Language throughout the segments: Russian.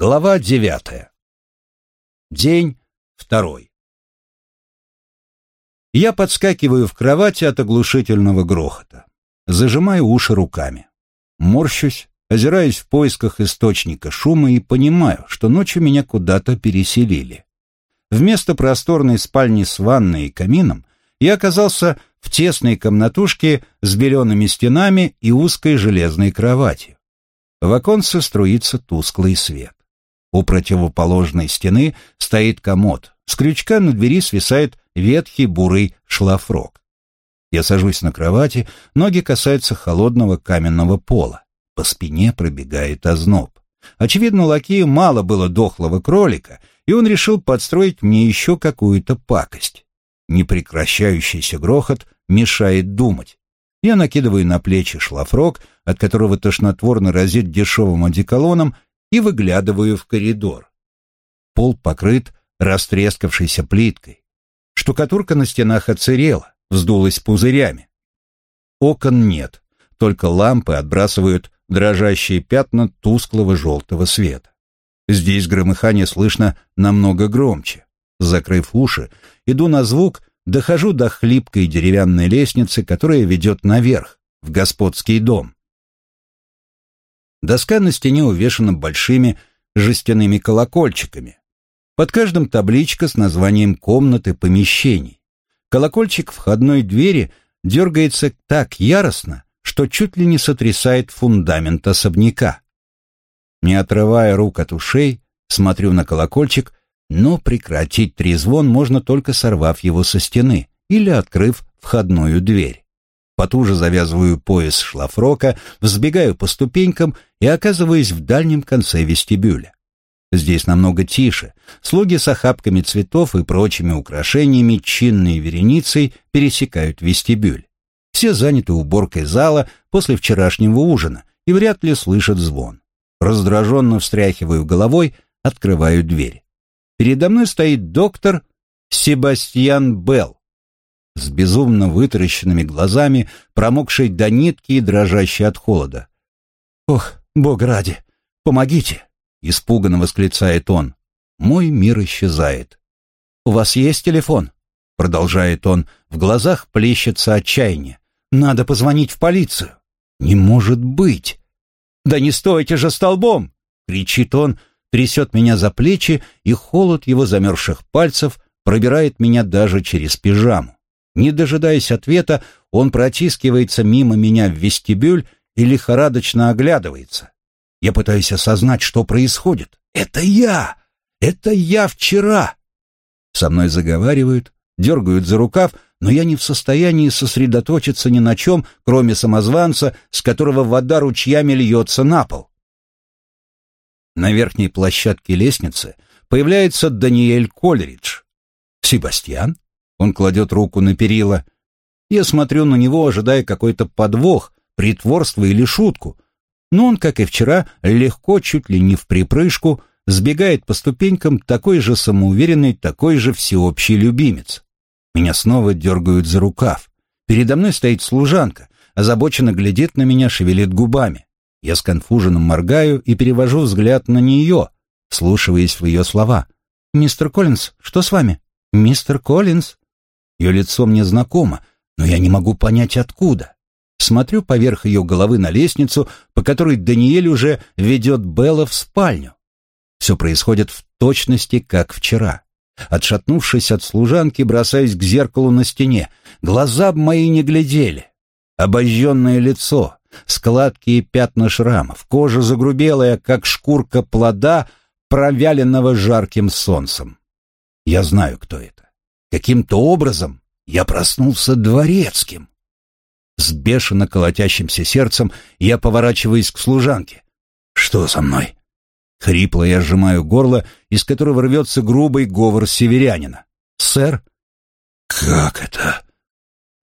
Глава девятая. День второй. Я подскакиваю в кровати от оглушительного грохота. Зажимаю уши руками. Морщусь, озираюсь в поисках источника шума и понимаю, что ночью меня куда-то переселили. Вместо просторной спальни с ванной и камином я оказался в тесной комнатушке с белеными стенами и узкой железной кроватью. В оконце струится тусклый свет. У противоположной стены стоит комод. С крючка на двери свисает ветхий бурый шлафрок. Я сажусь на кровати, ноги касаются холодного каменного пола. По спине пробегает озноб. Очевидно, лакею мало было дохлого кролика, и он решил подстроить мне еще какую-то пакость. Непрекращающийся грохот мешает думать. Я накидываю на плечи шлафрок, от которого тошнотворно разит дешевым одеколоном, и выглядываю в коридор. Пол покрыт растрескавшейся плиткой. Штукатурка на стенах оцерела, вздулась пузырями. Окон нет, только лампы отбрасывают дрожащие пятна тусклого желтого света. Здесь громыхание слышно намного громче. Закрыв уши, иду на звук, дохожу до хлипкой деревянной лестницы, которая ведет наверх, в господский дом. Доска на стене увешана большими жестяными колокольчиками. Под каждым табличка с названием комнаты помещений. Колокольчик входной двери дергается так яростно, что чуть ли не сотрясает фундамент особняка. Не отрывая рук от ушей, смотрю на колокольчик, но прекратить трезвон можно только сорвав его со стены или открыв входную дверь потуже завязываю пояс шлафрока, взбегаю по ступенькам и оказываюсь в дальнем конце вестибюля. Здесь намного тише. Слуги с охапками цветов и прочими украшениями чинной вереницей пересекают вестибюль. Все заняты уборкой зала после вчерашнего ужина и вряд ли слышат звон. Раздраженно встряхиваю головой, открываю дверь. Передо мной стоит доктор Себастьян Белл, с безумно вытаращенными глазами, промокшей до нитки и дрожащей от холода. «Ох, Бог ради, помогите!» — испуганно восклицает он. Мой мир исчезает. «У вас есть телефон?» — продолжает он. В глазах плещется отчаяние. «Надо позвонить в полицию». «Не может быть!» «Да не стойте же столбом!» — кричит он, трясет меня за плечи, и холод его замерзших пальцев пробирает меня даже через пижаму. Не дожидаясь ответа, он протискивается мимо меня в вестибюль и лихорадочно оглядывается. Я пытаюсь осознать, что происходит. Это я! Это я вчера! Со мной заговаривают, дергают за рукав, но я не в состоянии сосредоточиться ни на чем, кроме самозванца, с которого вода ручьями льется на пол. На верхней площадке лестницы появляется Даниэль Колеридж. «Себастьян?» Он кладет руку на перила. Я смотрю на него, ожидая какой-то подвох, притворство или шутку. Но он, как и вчера, легко, чуть ли не в припрыжку, сбегает по ступенькам такой же самоуверенный, такой же всеобщий любимец. Меня снова дергают за рукав. Передо мной стоит служанка, озабоченно глядит на меня, шевелит губами. Я сконфуженно моргаю и перевожу взгляд на нее, слушаясь в ее слова. «Мистер Коллинз, что с вами?» «Мистер Коллинз?» Ее лицо мне знакомо, но я не могу понять откуда. Смотрю поверх ее головы на лестницу, по которой Даниэль уже ведет Белла в спальню. Все происходит в точности, как вчера. Отшатнувшись от служанки, бросаюсь к зеркалу на стене. Глаза мои не глядели. Обожженное лицо, складки и пятна шрамов, кожа загрубелая, как шкурка плода, провяленного жарким солнцем. Я знаю, кто это. Каким-то образом я проснулся дворецким. С бешено колотящимся сердцем я поворачиваюсь к служанке. «Что со мной?» Хрипло я сжимаю горло, из которого рвется грубый говор северянина. «Сэр?» «Как это?»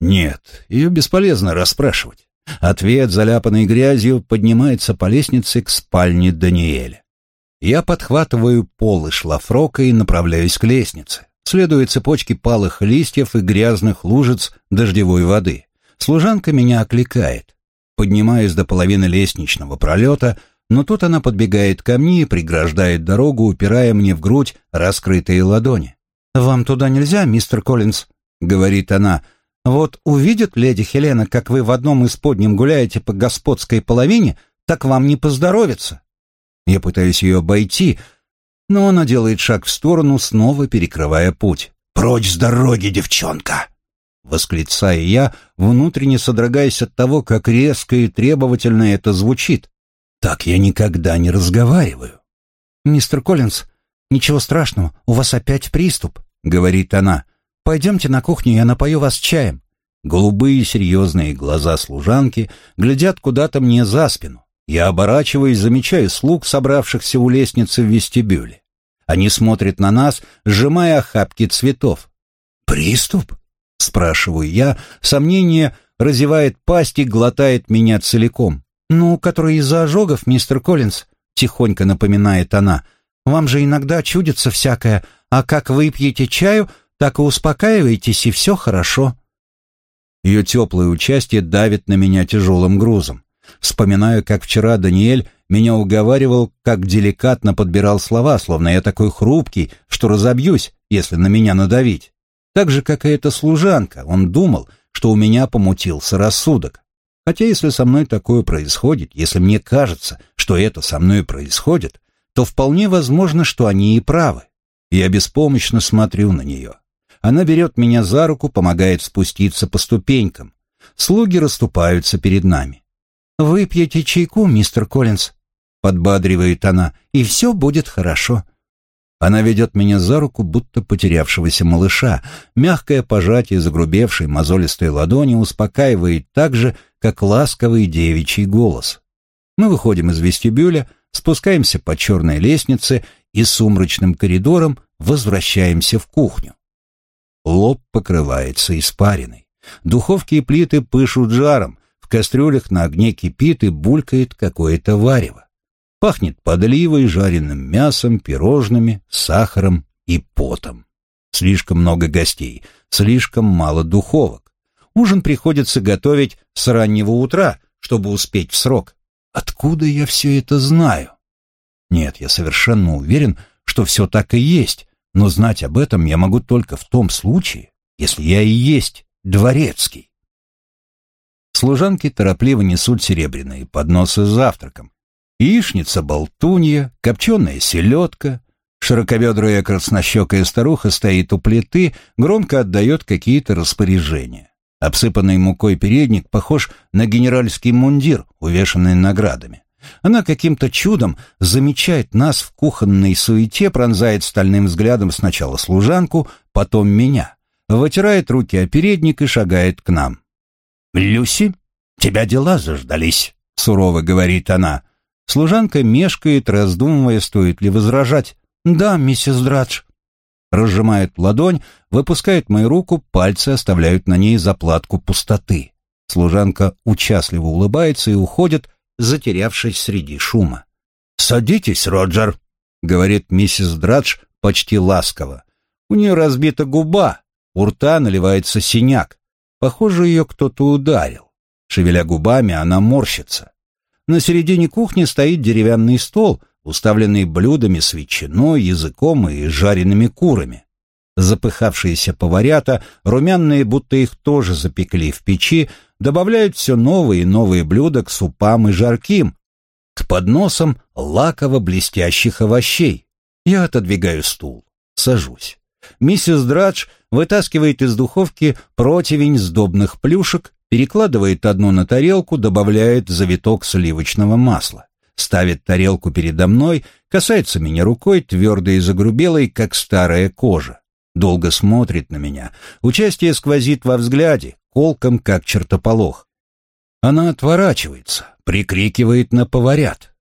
«Нет, ее бесполезно расспрашивать». Ответ, заляпанный грязью, поднимается по лестнице к спальне Даниэля. Я подхватываю полы шлафрока и направляюсь к лестнице следуя цепочке палых листьев и грязных лужиц дождевой воды. Служанка меня окликает. Поднимаюсь до половины лестничного пролета, но тут она подбегает ко мне и преграждает дорогу, упирая мне в грудь раскрытые ладони. «Вам туда нельзя, мистер Коллинз», — говорит она. «Вот увидит леди Хелена, как вы в одном из подним гуляете по господской половине, так вам не поздоровится». Я пытаюсь ее обойти, но она делает шаг в сторону, снова перекрывая путь. «Прочь с дороги, девчонка!» Восклицаю я, внутренне содрогаясь от того, как резко и требовательно это звучит. Так я никогда не разговариваю. «Мистер Коллинз, ничего страшного, у вас опять приступ», — говорит она. «Пойдемте на кухню, я напою вас чаем». Голубые серьезные глаза служанки глядят куда-то мне за спину. Я оборачиваюсь, замечаю слуг, собравшихся у лестницы в вестибюле. Они смотрят на нас, сжимая охапки цветов. «Приступ?» — спрашиваю я. Сомнение разевает пасть и глотает меня целиком. «Ну, который из-за ожогов, мистер Коллинз», — тихонько напоминает она. «Вам же иногда чудится всякое, а как выпьете чаю, так и успокаиваетесь, и все хорошо». Ее теплое участие давит на меня тяжелым грузом. Вспоминаю, как вчера Даниэль меня уговаривал, как деликатно подбирал слова, словно я такой хрупкий, что разобьюсь, если на меня надавить. Так же, как и эта служанка, он думал, что у меня помутился рассудок. Хотя если со мной такое происходит, если мне кажется, что это со мной происходит, то вполне возможно, что они и правы. Я беспомощно смотрю на нее. Она берет меня за руку, помогает спуститься по ступенькам. Слуги расступаются перед нами. «Выпьете чайку, мистер Коллинз?» — подбадривает она, — «и все будет хорошо». Она ведет меня за руку, будто потерявшегося малыша. Мягкое пожатие загрубевшей мозолистой ладони успокаивает так же, как ласковый девичий голос. Мы выходим из вестибюля, спускаемся по черной лестнице и сумрачным коридором возвращаемся в кухню. Лоб покрывается испариной. Духовки и плиты пышут жаром, в кастрюлях на огне кипит и булькает какое-то варево. Пахнет подливой, жареным мясом, пирожными, сахаром и потом. Слишком много гостей, слишком мало духовок. Ужин приходится готовить с раннего утра, чтобы успеть в срок. Откуда я все это знаю? Нет, я совершенно уверен, что все так и есть, но знать об этом я могу только в том случае, если я и есть дворецкий. Служанки торопливо несут серебряные подносы с завтраком. Яичница болтунья, копченая селедка. Широкобедрая краснощекая старуха стоит у плиты, громко отдает какие-то распоряжения. Обсыпанный мукой передник похож на генеральский мундир, увешанный наградами. Она каким-то чудом замечает нас в кухонной суете, пронзает стальным взглядом сначала служанку, потом меня, вытирает руки о передник и шагает к нам. «Люси, тебя дела заждались», — сурово говорит она. Служанка мешкает, раздумывая, стоит ли возражать. «Да, миссис Драдж». Разжимает ладонь, выпускает мою руку, пальцы оставляют на ней заплатку пустоты. Служанка участливо улыбается и уходит, затерявшись среди шума. «Садитесь, Роджер», — говорит миссис Драдж почти ласково. У нее разбита губа, у рта наливается синяк. Похоже, ее кто-то ударил. Шевеля губами, она морщится. На середине кухни стоит деревянный стол, уставленный блюдами с ветчиной, языком и жареными курами. Запыхавшиеся поварята, румяные, будто их тоже запекли в печи, добавляют все новые и новые блюда к супам и жарким, к подносам лаково-блестящих овощей. Я отодвигаю стул, сажусь. Миссис Драдж вытаскивает из духовки противень сдобных плюшек, перекладывает одну на тарелку, добавляет завиток сливочного масла. Ставит тарелку передо мной, касается меня рукой, твердой и загрубелой, как старая кожа. Долго смотрит на меня. Участие сквозит во взгляде, колком, как чертополох. Она отворачивается, прикрикивает на поварят.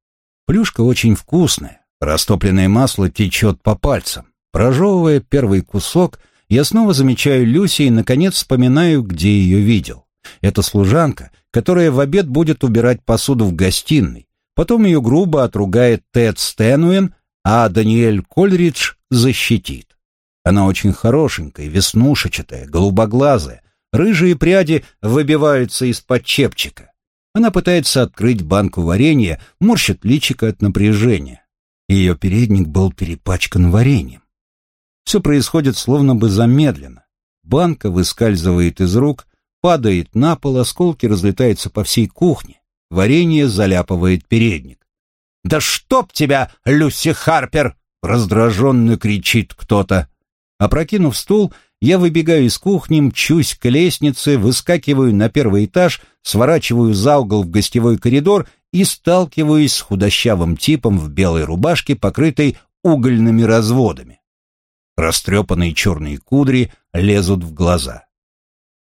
Плюшка очень вкусная, растопленное масло течет по пальцам. Прожевывая первый кусок, я снова замечаю Люси и, наконец, вспоминаю, где ее видел. Это служанка, которая в обед будет убирать посуду в гостиной. Потом ее грубо отругает Тед Стэнуэн, а Даниэль Кольридж защитит. Она очень хорошенькая, веснушечатая, голубоглазая. Рыжие пряди выбиваются из-под чепчика. Она пытается открыть банку варенья, морщит личико от напряжения. Ее передник был перепачкан вареньем. Все происходит словно бы замедленно. Банка выскальзывает из рук, падает на пол, осколки разлетаются по всей кухне. Варенье заляпывает передник. «Да чтоб тебя, Люси Харпер!» — раздраженно кричит кто-то. Опрокинув стул, я выбегаю из кухни, мчусь к лестнице, выскакиваю на первый этаж, сворачиваю за угол в гостевой коридор и сталкиваюсь с худощавым типом в белой рубашке, покрытой угольными разводами. Растрепанные черные кудри лезут в глаза.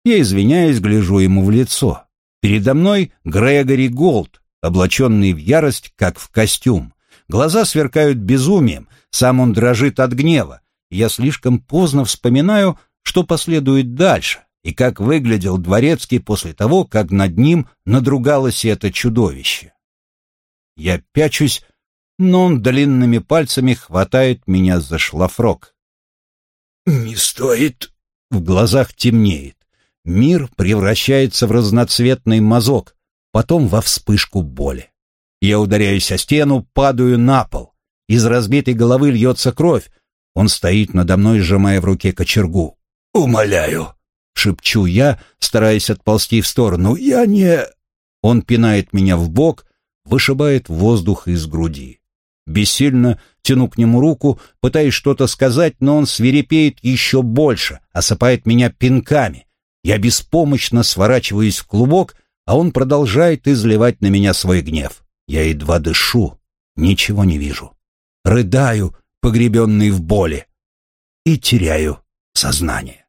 Я извиняюсь, гляжу ему в лицо. Передо мной Грегори Голд, облаченный в ярость, как в костюм. Глаза сверкают безумием, сам он дрожит от гнева. Я слишком поздно вспоминаю, что последует дальше, и как выглядел дворецкий после того, как над ним надругалось это чудовище. Я пячусь, но он длинными пальцами хватает меня за шлафрок. «Не стоит!» В глазах темнеет. Мир превращается в разноцветный мазок, потом во вспышку боли. Я ударяюсь о стену, падаю на пол. Из разбитой головы льется кровь. Он стоит надо мной, сжимая в руке кочергу. «Умоляю!» — шепчу я, стараясь отползти в сторону. «Я не...» Он пинает меня в бок, вышибает воздух из груди. Бессильно тяну к нему руку, пытаясь что-то сказать, но он свирепеет еще больше, осыпает меня пинками. Я беспомощно сворачиваюсь в клубок, а он продолжает изливать на меня свой гнев. Я едва дышу, ничего не вижу. Рыдаю, погребенный в боли, и теряю сознание.